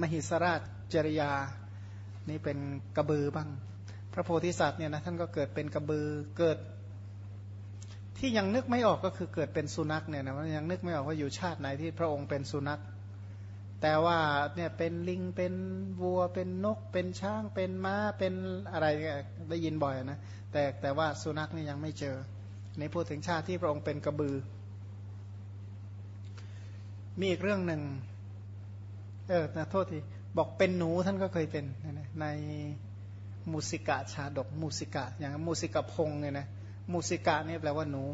มหิสราชจริยา นี่เป็นกระบือบ้าง พระโพธิสัตว์เนี่ยนะท่านก็เกิดเป็นกระบือเกิด ที่ยังนึกไม่ออกก็คือเกิดเป็นสุนัขเนี่ยนะยังนึกไม่ออกว่าอยู่ชาติไหนที่พระองค์เป็นสุนัข แต่ว่าเนี่ยเป็นลิงเป็นวัวเป็นนก เป็นช้างเป็นม้าเป็นอะไรได้ยินบ่อยนะแต่แต่ว่าสุนัขนี่ยังไม่เจอในพูดถึงชาติที่พระองค์เป็นกระบือ มีอีกเรื่องหนึ่ง เออนะโทษทีบอกเป็นหนูท่านก็เคยเป็นในมูสิกะชาดกมูสิกะ อย่างมูสิกะพงเนี่ยนะมูสิกะนี่แปลว่าหนู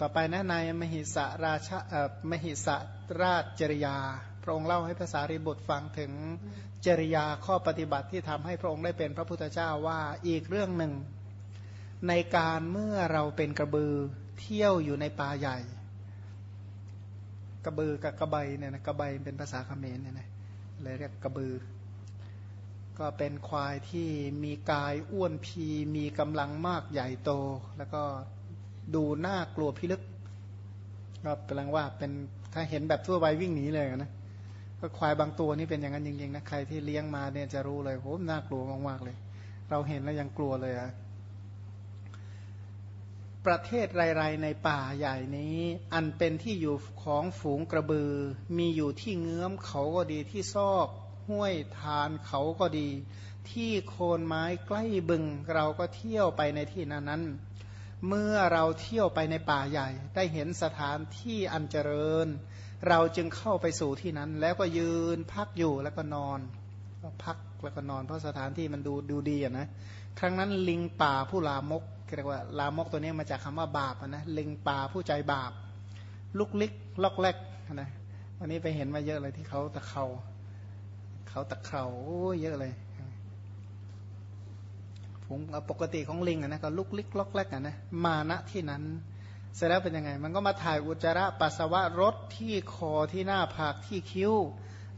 ต่อไปนะในมหิสราชมหิสราชจริยา พระองค์เล่าให้ภาษาริบุตรฟังถึงจริยาข้อปฏิบัติที่ทำให้พระองค์ได้เป็นพระพุทธเจ้าว่าอีกเรื่องหนึ่ง ในการเมื่อเราเป็นกระบือเที่ยวอยู่ในป่าใหญ่ กระบือกับกระใบเนี่ยนะกระใบเป็นภาษาเขมรเนี่ยนะเลยเรียกกระบือ ก็เป็นควายที่มีกายอ้วนพีมีกำลังมากใหญ่โต แล้วก็ดูน่ากลัวพิลึกก็แปลงว่าเป็นถ้าเห็นแบบทั่วไปวิ่งหนีเลยนะก็ควายบางตัวนี่เป็นอย่างนั้นจริงๆนะใครที่เลี้ยงมาเนี่ยจะรู้เลยโหน่ากลัวมากๆเลย เราเห็นแล้วยังกลัวเลยอะ ประเทศไรๆในป่าใหญ่นี้ อันเป็นที่อยู่ของฝูงกระบือ มีอยู่ที่เงื้อมเขาก็ดีที่ซอก ห้วยทานเขาก็ดี ที่โคนไม้ใกล้บึง เราก็เที่ยวไปในที่นั้นนั้นเมื่อเราเที่ยวไปในป่าใหญ่ ได้เห็นสถานที่อันเจริญ เราจึงเข้าไปสู่ที่นั้น แล้วก็ยืนพักอยู่แล้วก็นอนก็พักแล้วก็นอนเพราะสถานที่มันดูดูดีอะนะครั้งนั้นลิงป่าผู้ลามก เรียกว่าลามกตัวนี้มาจากคำว่าบาปนะลิงป่าผู้ใจบาป ลุกลิกล็อกแรกนะวันนี้ไปเห็นมาเยอะเลยที่เขาตะเขาเขาตะเขาโอ้เยอะเลยผมปกติของลิงนะก็ลุกลิกล็อกแรกนะมาณที่นั้น เสร็จแล้วเป็นยังไง มันก็มาถ่ายอุจจาระปัสสาวะรถที่คอที่หน้าผากที่คิ้ว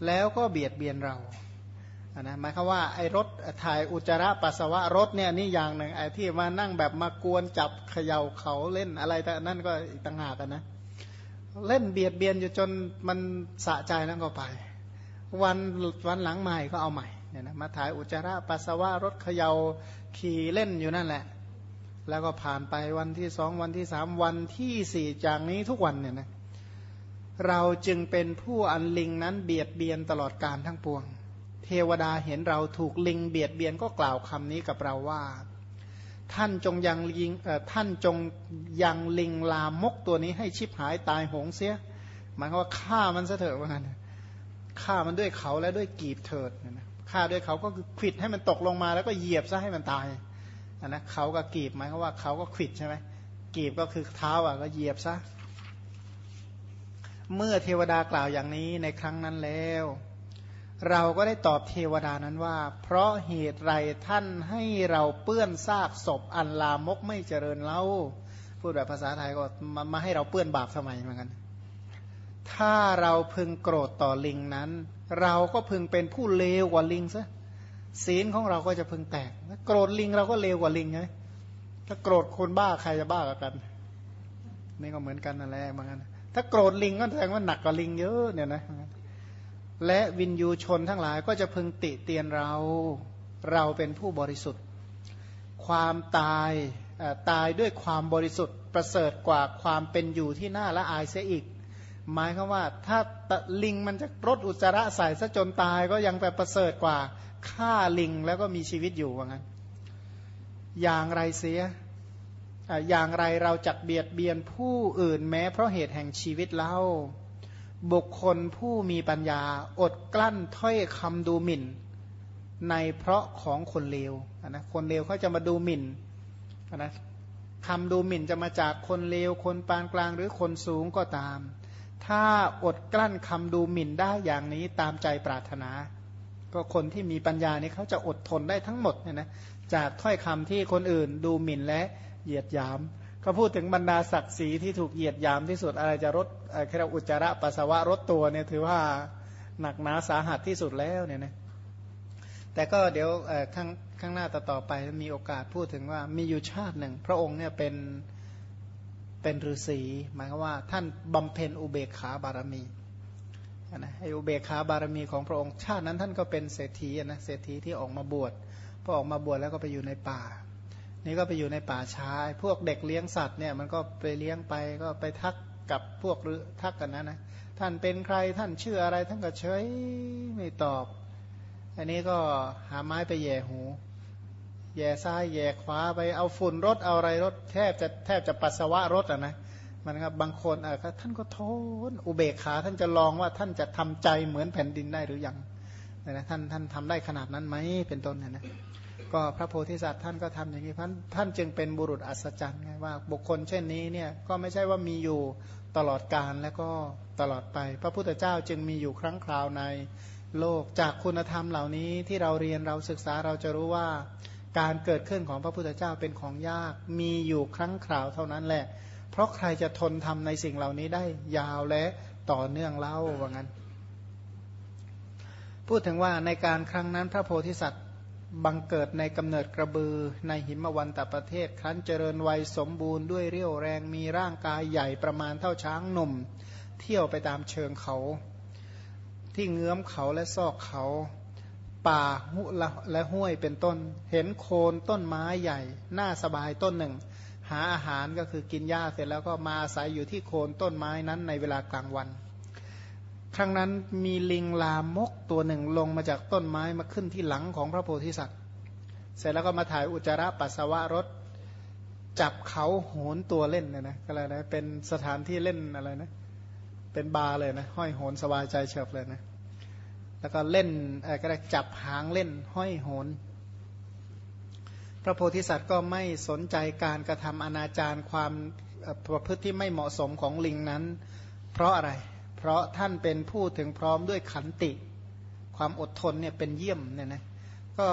แล้วก็เบียดเบียนเรา นะหมายความว่าไอ้รถถ่ายอุจจาระปัสสาวะรถเนี่ยนี่อย่างหนึ่งไอ้ที่มานั่งแบบมากวนจับเขย่าเขาเล่นอะไรแต่นั่นก็อีกต่างหากนะ เล่นเบียดเบียนอยู่จนมันสะใจนั่นก็ไป วันวันหลังใหม่ก็เอาใหม่เนี่ยนะมาถ่ายอุจจาระปัสสาวะรถเขย่าขี่เล่นอยู่นั่นแหละ แล้วก็ผ่านไปวันที่สองวันที่สามวันที่สี่จากนี้ทุกวันเนี่ยนะเราจึงเป็นผู้อันลิงนั้นเบียดเบียนตลอดการทั้งปวง เทวดาเห็นเราถูกลิงเบียดเบียนก็กล่าวคำนี้กับเราว่า ท่านจงยังลิงท่านจงยังลิงลามกตัวนี้ให้ชิบหายตายหงเสียหมายความว่าฆ่ามันซะเถอะว่างั้นฆ่ามันด้วยเขาและด้วยกีบเถิดนะฆ่าด้วยเขาก็คือขิดให้มันตกลงมาแล้วก็เหยียบซะให้มันตายนนะเขาก็กีบหมายความว่าเขาก็ขิดใช่ไหมกีบก็คือเท้าอะก็เหยียบซะเมื่อเทวดากล่าวอย่างนี้ในครั้งนั้นแล้ว เราก็ได้ตอบเทวดานั้นว่า เพราะเหตุไรท่านให้เราเปื้อนซากศพอันลามกไม่เจริญเล่าพูดแบบภาษาไทยก็มามาให้เราเปื้อนบาปทำไมเหมือนกัน ถ้าเราพึงโกรธต่อลิงนั้น เราก็พึงเป็นผู้เลวกว่าลิงซะศีลของเราก็จะพึงแตกโกรธลิงเราก็เลวกว่าลิงไงถ้าโกรธคนบ้าใครจะบ้ากันนี่ก็เหมือนกันนั่นแหละเหมือนกันถ้าโกรธลิงก็แสดงว่าหนักกว่าลิงเยอะเนี่ยนะ และวินยูชนทั้งหลายก็จะพึงติเตียนเรา เราเป็นผู้บริสุทธิ์ ความตายตายด้วยความบริสุทธิ์ประเสริฐกว่าความเป็นอยู่ที่น่าละอายเสียอีก หมายคือว่าถ้าลิงมันจะรดอุจจาระใส่ซะจนตายก็ยังแบบประเสริฐกว่าฆ่าลิงแล้วก็มีชีวิตอยู่ว่างั้น อย่างไรเสียอย่างไรเราจักเบียดเบียนผู้อื่นแม้เพราะเหตุแห่งชีวิตเล่า บุคคลผู้มีปัญญาอดกลั้นถ้อยคำดูหมิ่น ในเพราะของคนเลวนะคนเลวเขาจะมาดูหมิ่นนะคำดูหมิ่นจะมาจากคนเลวคนปานกลางหรือคนสูงก็ตาม ถ้าอดกลั้นคำดูหมิ่นได้อย่างนี้ตามใจปรารถนา ก็คนที่มีปัญญานี่เขาจะอดทนได้ทั้งหมดเนี่ยนะจากถ้อยคำที่คนอื่นดูหมิ่นและเหยียดหยาม เขาพูดถึงบรรดาศักดิ์ศรีที่ถูกเหยียดยามที่สุดอะไรจะรดแค่อุจจาระปัสสาวะรดตัวเนี่ยถือว่าหนักหนาสาหัสที่สุดแล้วเนี่ยนะแต่ก็เดี๋ยวข้างข้างหน้าต่อต่อไปมีโอกาสพูดถึงว่ามีอยู่ชาติหนึ่ง พระองค์เนี่ยเป็นเป็นฤาษีหมายว่าท่านบำเพ็ญอุเบกขาบารมีนะไออุเบกขาบารมีของพระองค์ชาตินั้นท่านก็เป็นเศรษฐีนะเศรษฐีที่ออกมาบวชพอออกมาบวชแล้วก็ไปอยู่ในป่า นี่ก็ไปอยู่ในป่าช้าพวกเด็กเลี้ยงสัตว์เนี่ยมันก็ไปเลี้ยงไปก็ไปทักกับพวกหรือทักกันนะนะท่านเป็นใครท่านชื่ออะไรท่านก็เฉยไม่ตอบ อันนี้ก็หาไม้ไปแย่หู แย่ซ้ายแย่ขวาไปเอาฝุ่นรถเอาอะไรรถแทบจะแทบจะปัสสาวะรถอะนะมันครับบางคนอะท่านก็ทษอุเบกขาท่านจะลองว่าท่านจะทำใจเหมือนแผ่นดินได้หรือยังนะท่านท่านทำได้ขนาดนั้นไหมเป็นต้นนะนะ ก็พระโพธิสัตว์ท่านก็ทำอย่างนี้ท่านท่านจึงเป็นบุรุษอัศจรรย์ไงว่า บุคคลเช่นนี้เนี่ยก็ไม่ใช่ว่ามีอยู่ตลอดกาลแล้วก็ตลอดไป พระพุทธเจ้าจึงมีอยู่ครั้งคราวในโลกจากคุณธรรมเหล่านี้ที่เราเรียนเราศึกษาเราจะรู้ว่า การเกิดขึ้นของพระพุทธเจ้าเป็นของยาก มีอยู่ครั้งคราวเท่านั้นแหละ เพราะใครจะทนทำในสิ่งเหล่านี้ได้ยาวและต่อเนื่องเล่าว่างั้น พูดถึงว่าในการครั้งนั้นพระโพธิสัตว์ บังเกิดในกำเนิดกระบือในหิมวันตประเทศครั้นเจริญวัยสมบูรณ์ด้วยเรี่ยวแรงมีร่างกายใหญ่ประมาณเท่าช้างหนุ่ม เที่ยวไปตามเชิงเขา ที่เงื้อมเขาและซอกเขา ป่าหุและห้วยเป็นต้น เห็นโคนต้นไม้ใหญ่น่าสบายต้นหนึ่ง หาอาหารก็คือกินหญ้าเสร็จแล้วก็มาอาศัยอยู่ที่โคนต้นไม้นั้นในเวลากลางวัน ครั้งนั้นมีลิงลามกตัวหนึ่งลงมาจากต้นไม้มาขึ้นที่หลังของพระโพธิสัตว์ เสร็จแล้วก็มาถ่ายอุจจาระปัสสาวะรถจับเขาโหนตัวเล่นเนี่ยนะก็เลยนะเป็นสถานที่เล่นอะไรนะ เป็นบาร์เลยนะ ห้อยโหนสบายใจเฉบเลยนะ แล้วก็เล่นอะไรก็ได้จับหางเล่น ห้อยโหน พระโพธิสัตว์ก็ไม่สนใจการกระทำอนาจารความประพฤติที่ไม่เหมาะสมของลิงนั้น เพราะอะไร เพราะท่านเป็นผู้ถึงพร้อมด้วยขันติ ความอดทนเนี่ยเป็นเยี่ยมเนี่ยนะก็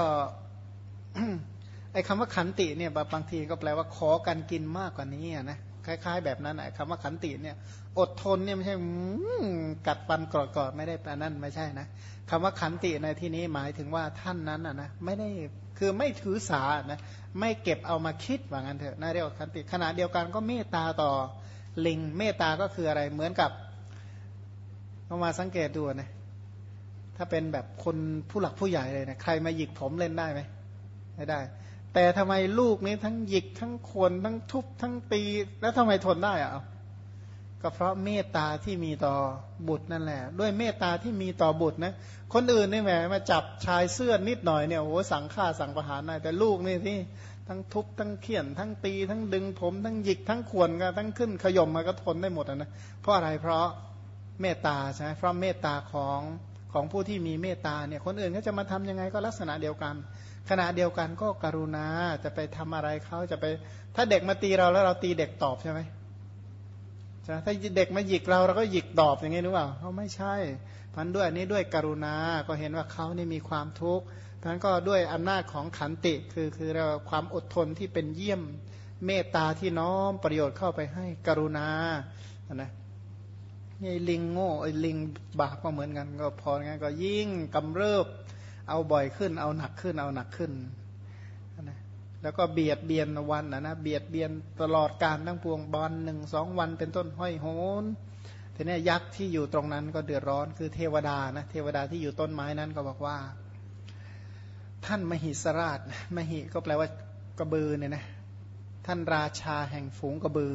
ไอ้คำว่าขันติเนี่ยบางทีก็แปลว่าขอกันกินมากกว่านี้นะคล้ายๆ แบบนั้นไอ้คำว่าขันติเนี่ย อดทนเนี่ยไม่ใช่กัดฟันกรอดๆไม่ได้แปลนั่นไม่ใช่นะคำว่าขันติในที่นี้หมายถึงว่าท่านนั้นอะนะไม่ได้คือไม่ถือสานะไม่เก็บเอามาคิดว่างั้นเถอะน่าเรียกว่าขันติขณะเดียวกันก็เมตตาต่อลิงเมตตาก็คืออะไรเหมือนกับ ก็มาสังเกตดูนะถ้าเป็นแบบคนผู้หลักผู้ใหญ่เลยนะใครมาหยิกผมเล่นได้ไหมไม่ได้ แต่ทำไมลูกนี้ทั้งหยิกทั้งคนทั้งทุบทั้งตีแล้วทำไมทนได้อะก็เพราะเมตตาที่มีต่อบุตรนั่นแหละ ด้วยเมตตาที่มีต่อบุตรนะคนอื่นนี่แหมมาจับชายเสื้อนิดหน่อยเนี่ยโอ้สั่งฆ่าสั่งประหารได้แต่ลูกนี่ที่ทั้งทุบทั้งเขี่ยนทั้งตี ทั้งดึงผม ทั้งหยิกทั้งขวนกันทั้งขึ้นขย่มมาก็ทนได้หมดนะเพราะอะไรเพราะ เมตตาใช่ไหมเพราะเมตตาของของผู้ที่มีเมตตาเนี่ยคนอื่นก็จะมาทํำยังไงก็ลักษณะเดียวกัน ขณะเดียวกันก็กรุณาจะไปทำอะไรเขาจะไป ถ้าเด็กมาตีเราแล้วเราตีเด็กตอบใช่ไหมใช่ถ้าเด็กมาหยิกเราเราก็หยิกตอบอย่างงี้หรือเปล่าเขาไม่ใช่พันด้วยนี้ด้วยกรุณาก็เห็นว่าเขานี่มีความทุกข์พันก็ด้วยอำนาจของขันติคือคือเราความอดทนที่เป็นเยี่ยมเมตตาที่น้อมประโยชน์เข้าไปให้กรุณานะ ไอ้ลิงโง่ไอ้ลิงบาปก็เหมือนกัน ก็พองั้นก็ยิ่งกำเริบ เอาบ่อยขึ้น เอาหนักขึ้น เอาหนักขึ้นนะแล้วก็เบียดเบียนวันนะนะเบียดเบียนตลอดการทั้งปวงบอลหนึ่งสองวันเป็นต้นห้อยโหนทีนี้ยักษ์ที่อยู่ตรงนั้นก็เดือดร้อนคือเทวดานะเทวดาที่อยู่ต้นไม้นั้นก็บอกว่า ท่านมหิสราชมหิก็แปลว่ากระบือเนี่ยนะท่านราชาแห่งฝูงกระบือ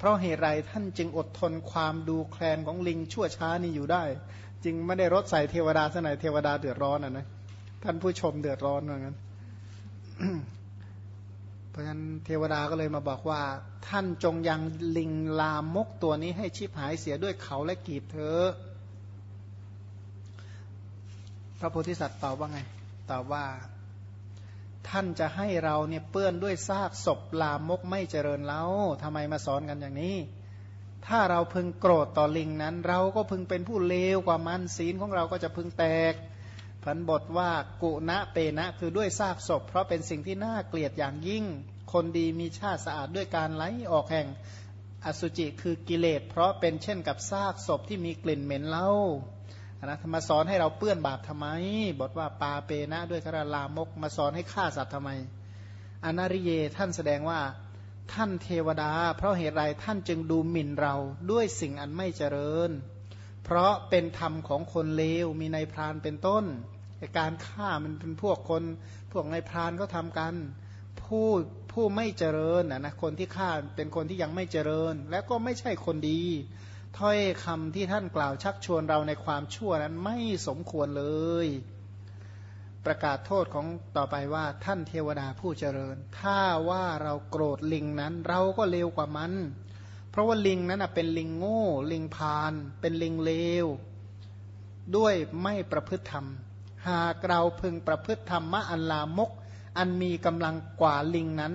เพราะเหตุไรท่านจึงอดทนความดูแคลนของลิงชั่วช้านี่อยู่ได้ จึงไม่ได้รถใส่เทวดาสนไหนเทวดาเดือดร้อนอะนะท่านผู้ชมเดือดร้อนเหมือนกันเพราะฉะนั้นเทวดาก็เลยมาบอกว่า ท่านจงยังลิงลามกตัวนี้ให้ชิบหายเสียด้วยเขาและกีบเธอพระโพธิสัตว์ตอบว่าไง ตอบว่า ท่านจะให้เราเนี่ยเปื้อนด้วยซากศพลามกไม่เจริญแล้วทำไมมาสอนกันอย่างนี้ ถ้าเราพึงโกรธต่อลิงนั้น เราก็พึงเป็นผู้เลวกว่ามันศีลของเราก็จะพึงแตกพันบทว่ากุณะเปนะคือด้วยซากศพ เพราะเป็นสิ่งที่น่าเกลียดอย่างยิ่ง คนดีมีชาติสะอาดด้วยการไหลออกแห่งอสุจิคือกิเลสเพราะเป็นเช่นกับซากศพที่มีกลิ่นเหม็นเล่า นะมาสอนให้เราเปื้อนบาปทำไมบทว่าปาเปนะด้วยคาราลามก มาสอนให้ฆ่าสัตว์ทำไม อนาริเยท่านแสดงว่าท่านเทวดา เพราะเหตุไรท่านจึงดูหมิ่นเราด้วยสิ่งอันไม่เจริญ เพราะเป็นธรรมของคนเลวมีในพรานเป็นต้น การฆ่ามันเป็นพวกคน พวกในพรานก็ทำกัน ผู้ผู้ไม่เจริญนะนะคนที่ฆ่าเป็นคนที่ยังไม่เจริญ และก็ไม่ใช่คนดี ถ้อยคำที่ท่านกล่าวชักชวนเราในความชั่วนั้นไม่สมควรเลย ประกาศโทษของต่อไปว่าท่านเทวดาผู้เจริญ ถ้าว่าเราโกรธลิงนั้น เราก็เลวกว่ามัน เพราะว่าลิงนั้นเป็นลิงโง่ ลิงพาน เป็นลิงเลว ด้วยไม่ประพฤติธรรม หากเราพึงประพฤติธรรมะอันลามก อันมีกำลังกว่าลิงนั้น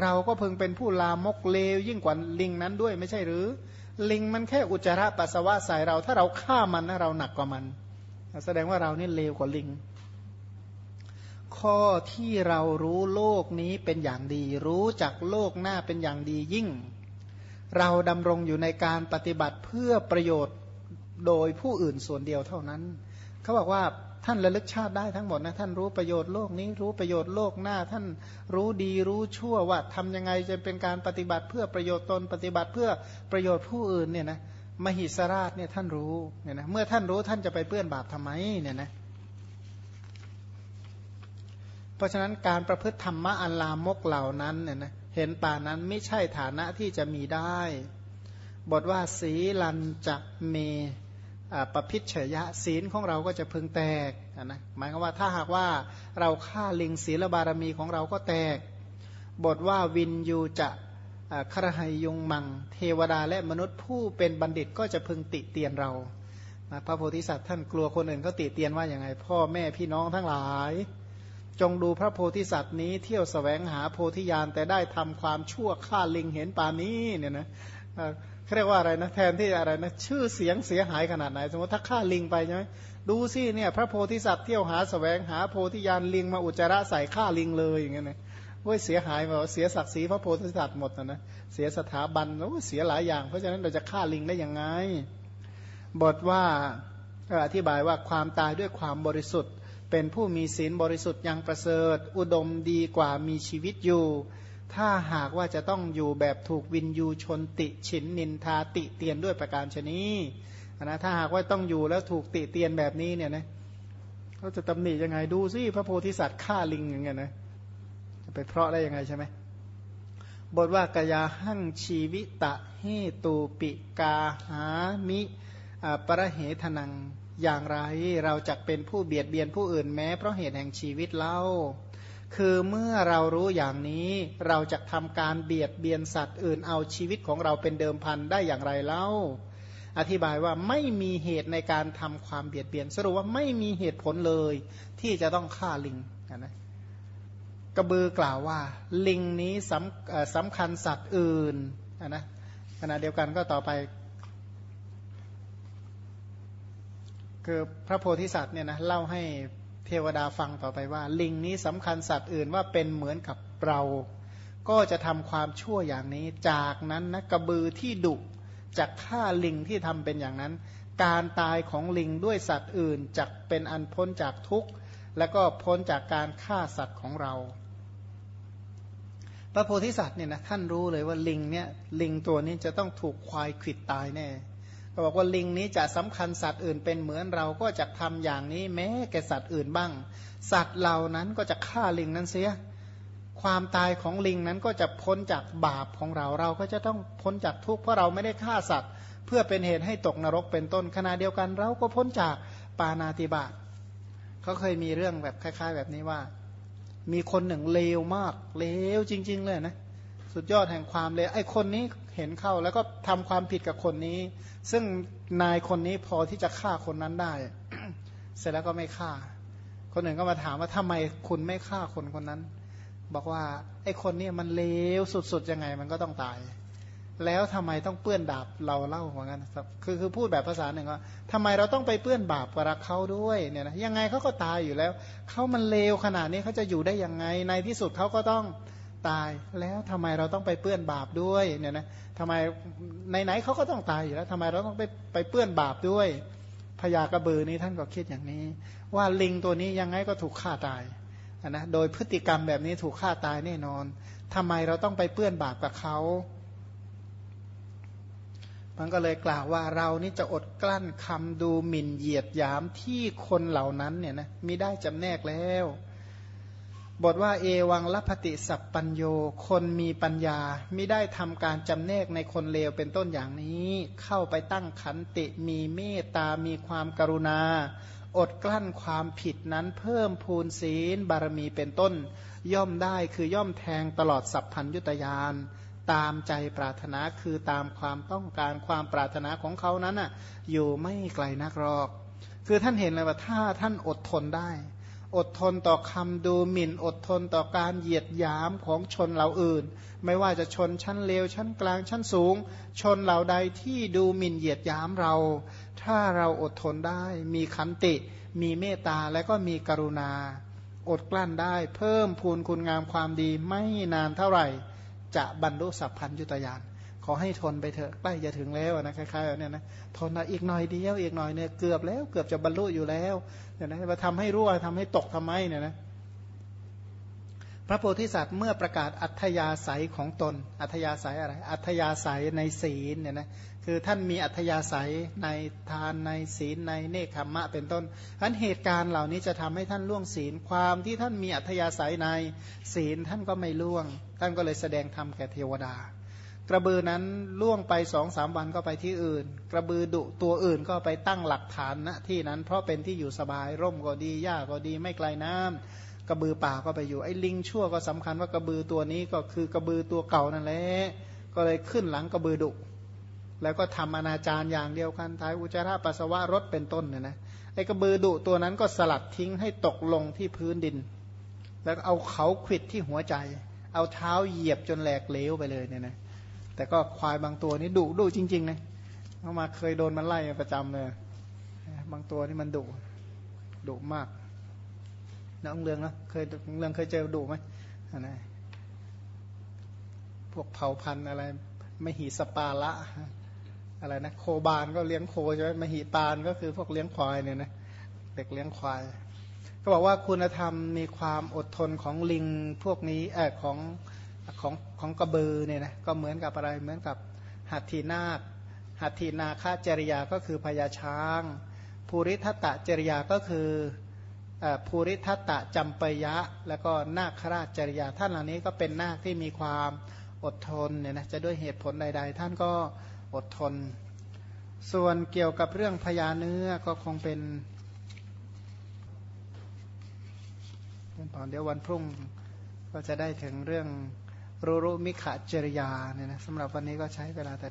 เราก็พึงเป็นผู้ลามกเลวยิ่งกว่าลิงนั้นด้วยไม่ใช่หรือ ลิงมันแค่อุจจาระปัสสาวะใส่เรา ถ้าเราฆ่ามันนะเราหนักกว่ามัน แสดงว่าเรานี่เลวกว่าลิง ข้อที่เรารู้โลกนี้เป็นอย่างดี รู้จักโลกหน้าเป็นอย่างดียิ่ง เราดำรงอยู่ในการปฏิบัติเพื่อประโยชน์โดยผู้อื่นส่วนเดียวเท่านั้น เขาบอกว่า ท่านระลึกชาติได้ทั้งหมดนะท่านรู้ประโยชน์โลกนี้รู้ประโยชน์โลกหน้า ท่านรู้ดีรู้ชั่วว่าทำยังไงจะเป็นการปฏิบัติเพื่อประโยชน์ตนปฏิบัติเพื่อประโยชน์ผู้อื่นเนี่ยนะมหิสราชเนี่ยท่านรู้เนี่ยนะเมื่อท่านรู้ท่านจะไปเปื้อนบาปทำไมเนี่ยนะเพราะฉะนั้นการประพฤติธรรมะอันลามกเหล่านั้นเนี่ยนะเห็นป่านั้นไม่ใช่ฐานะที่จะมีได้ บทว่าสีลันจะเม ปพิชเฉยะศีลของเราก็จะพึงแตกนะหมายความว่าถ้าหากว่าเราฆ่าลิงศีลบารมีของเราก็แตก บทว่าวินยูจะครหายยุงมัง เทวดาและมนุษย์ผู้เป็นบัณฑิตก็จะพึงติเตียนเราพระโพธิสัตว์ท่านกลัวคนอื่นก็ติเตียนว่าอย่างไง พ่อแม่พี่น้องทั้งหลาย จงดูพระโพธิสัตว์นี้เที่ยวสแสวงหาโพธิญาณแต่ได้ทำความชั่วฆ่าลิงเห็นปานี้เนี่ยนะ เรียกว่าอะไรนะแทนที่อะไรนะชื่อเสียงเสียหายขนาดไหน สมมติถ้าฆ่าลิงไปใช่ไหมดูสิเนี่ยพระโพธิสัตว์เที่ยวหาสแสวงหาโพธิญาณลิงมาอุจจาระใส่ฆ่าลิงเลยอย่างเงี้ยนะเว้ยเสียหายมาเสียศักดิ์ศรีพระโพธิสัตว์หมดนะนะเสียสถาบันโอ้เสียหลายอย่าง เพราะฉะนั้นเราจะฆ่าลิงได้ยังไงบทว่าอธิบายว่าความตายด้วยความบริสุทธิ์ เป็นผู้มีศีลบริสุทธิ์ยังประเสริฐ อุดมดีกว่ามีชีวิตอยู่ ถ้าหากว่าจะต้องอยู่แบบถูกวินยูชนติฉินนินทาติเตียนด้วยประการชนีนะถ้าหากว่าต้องอยู่แล้วถูกติเตียนแบบนี้เนี่ยนะเขาจะตำหนิยังไงดูซิพระโพธิสัตว์ฆ่าลิงอย่างเงี้ยนะจะไปเพราะได้ยังไงใช่ไหมบทว่ากยาหั่งชีวิตะเฮตูปิกาหามิประเหทนังอย่างไรเราจะเป็นผู้เบียดเบียนผู้อื่นแม้เพราะเหตุแห่งชีวิตเล่า คือเมื่อเรารู้อย่างนี้เราจะทำการเบียดเบียนสัตว์อื่นเอาชีวิตของเราเป็นเดิมพันได้อย่างไรเล่า อธิบายว่าไม่มีเหตุในการทำความเบียดเบียน สรุปว่าไม่มีเหตุผลเลย ที่จะต้องฆ่าลิงนะกระบือกล่าวว่า ลิงนี้สำสำคัญสัตว์อื่นนะขณะเดียวกันก็ต่อไปคือพระโพธิสัตว์เนี่ยนะเล่าให้ เทวดาฟังต่อไปว่า ลิงนี้สำคัญสัตว์อื่นว่าเป็นเหมือนกับเรา ก็จะทำความชั่วอย่างนี้ จากนั้นนะกระบือที่ดุจากฆ่าลิงที่ทำเป็นอย่างนั้น การตายของลิงด้วยสัตว์อื่นจะเป็นอันพ้นจากทุกข์ แล้วก็พ้นจากการฆ่าสัตว์ของเรา พระโพธิสัตว์เนี่ยนะท่านรู้เลยว่าลิงเนี่ยลิงตัวนี้จะต้องถูกควายขิดตายแน่ เขาบอกว่าลิงนี้จะสำคัญสัตว์อื่นเป็นเหมือนเราก็จะทำอย่างนี้แม้แก่สัตว์อื่นบ้าง สัตว์เหล่านั้นก็จะฆ่าลิงนั้นเสีย ความตายของลิงนั้นก็จะพ้นจากบาปของเราเราก็จะต้องพ้นจากทุกข์เพราะเราไม่ได้ฆ่าสัตว์ เพื่อเป็นเหตุให้ตกนรกเป็นต้นขณะเดียวกัน เราก็พ้นจากปานาติบาตเขาเคยมีเรื่องแบบคล้าย ๆ แบบนี้ว่า มีคนหนึ่งเลวมากเลวจริง ๆ เลยนะ สุดยอดแห่งความเลวไอ้คนนี้ เห็นเข้าแล้วก็ทำความผิดกับคนนี้ ซึ่งนายคนนี้พอที่จะฆ่าคนนั้นได้ เสร็จแล้วก็ไม่ฆ่า คนหนึ่งก็มาถามว่าทำไมคุณไม่ฆ่าคนคนนั้น บอกว่าไอ้คนนี้มันเลวสุดๆยังไงมันก็ต้องตาย แล้วทำไมต้องเปื้อนดาบเราเล่าเหมือนกันคือคือพูดแบบภาษาหนึ่งว่าทำไมเราต้องไปเปื้อนบาปกับเขาด้วยเนี่ยนะยังไงเขาก็ตายอยู่แล้วเขามันเลวขนาดนี้เขาจะอยู่ได้ยังไงในที่สุดเขาก็ต้อง ตายแล้วทำไมเราต้องไปเปื้อนบาปด้วยเนี่ยนะทำไมไหนๆเขาก็ต้องตายอยู่แล้วทำไมเราต้องไปไปเปื้อนบาปด้วยพญากระบือนี้ท่านก็คิดอย่างนี้ ว่าลิงตัวนี้ยังไงก็ถูกฆ่าตายนะโดยพฤติกรรมแบบนี้ถูกฆ่าตายแน่นอนทำไมเราต้องไปเปื้อนบาปกับเขามันก็เลยกล่าวว่าเรานี่จะอดกลั้นคำดูหมิ่นเหยียดหยามที่คนเหล่านั้นเนี่ยนะมิได้จำแนกแล้ว บทว่าเอวังลพติสัพปัญโยคนมีปัญญาไม่ได้ทำการจำแนกในคนเลวเป็นต้นอย่างนี้ เข้าไปตั้งขันติมีเมตตามีความกรุณา อดกลั้นความผิดนั้นเพิ่มพูนศีลบารมีเป็นต้น ย่อมได้คือย่อมแทงตลอดสัพพัญยุตยานตามใจปรารถนาคือตามความต้องการความปรารถนาของเขานั้นอะอยู่ไม่ไกลนักหรอก คือท่านเห็นเลยว่าถ้าท่านอดทนได้ อดทนต่อคำดูหมิ่น อดทนต่อการเหยียดหยามของชนเหล่าอื่น ไม่ว่าจะชนชั้นเลวชั้นกลางชั้นสูง ชนเหล่าใดที่ดูหมิ่นเหยียดหยามเรา ถ้าเราอดทนได้ มีขันติ มีเมตตาและก็มีกรุณา อดกลั้นได้ เพิ่มพูนคุณงามความดีไม่นานเท่าไหร่ จะบรรลุสัพพัญยุตยาน อให้ทนไปเถอะใกล้จะถึงแล้วนะคล้ายๆเนี่ยนะทนอีกหน่อยเดียวอีกหน่อยเนี่ยเกือบแล้วเกือบจะบรรลุอยู่แล้วเนี่ยนะมาทำให้รั่วทำให้ตกทำไมเนี่ยนะพระโพธิสัตว์เมื่อประกาศอัธยาศัยของตน อัธยาศัยอะไร อัธยาศัยในศีลเนี่ยนะคือท่านมีอัธยาศัยในทานในศีลในเนคขมมะเป็นต้นอันเหตุการณ์เหล่านี้จะทำให้ท่านล่วงศีลความที่ท่านมีอัธยาศัยในศีลท่านก็ไม่ล่วง ท่านก็เลยแสดงธรรมแก่เทวดา กระบือนั้นล่วงไปสองสามวันก็ไปที่อื่น กระบือดุตัวอื่นก็ไปตั้งหลักฐานณที่นั้นเพราะเป็นที่อยู่สบายร่มก็ดีหญ้าก็ดีไม่ไกลน้ำกระบือป่าก็ไปอยู่ไอ้ลิงชั่วก็สำคัญว่ากระบือตัวนี้ก็คือกระบือตัวเก่านั่นแหละก็เลยขึ้นหลังกระบือดุแล้วก็ทำอนาจารอย่างเดียวกันท้ายอุจาระปัสสาวะรถเป็นต้นเนี่ยนะไอ้กระบือดุตัวนั้นก็สลัดทิ้งให้ตกลงที่พื้นดิน แล้วเอาเขาขิดที่หัวใจ เอาเท้าเหยียบจนแหลกเลวไปเลยเนี่ยนะ แต่ก็ควายบางตัวนี่ดุดุจริงๆนะเขามาเคยโดนมันไล่ประจำเลยบางตัวนี่มันดุดุมากน้องเรืองนะเคยเรืองเคยเจอดุไหมอะพวกเผ่าพันธุ์อะไรไม่หีสปาละอะไรนะโคบานก็เลี้ยงโคใช่ไหมมหิปานก็คือพวกเลี้ยงควายเนี่ยนะเด็กเลี้ยงควาย ก็บอกว่าคุณธรรมมีความอดทนของลิงพวกนี้เออของ ของของกระบือเนี่ยนะก็เหมือนกับอะไรเหมือนกับหัตถีนาคหัตถีนาคาจริยาก็คือพญาช้างภูริทัตตจริยาก็คือภูริทัตตจำปยะ แล้วก็นาคราชจริยาท่านเหล่านี้ก็เป็นนาคที่มีความอดทนเนี่ยนะจะด้วยเหตุผลใด ๆ ท่านก็อดทน ส่วนเกี่ยวกับเรื่องพยาเนื้อก็คงเป็นตอนเดี๋ยววันพรุ่งก็จะได้ถึงเรื่อง รู้รู้มิขจริยาเนี่ยนะสำหรับวันนี้ก็ใช้เวลาแต่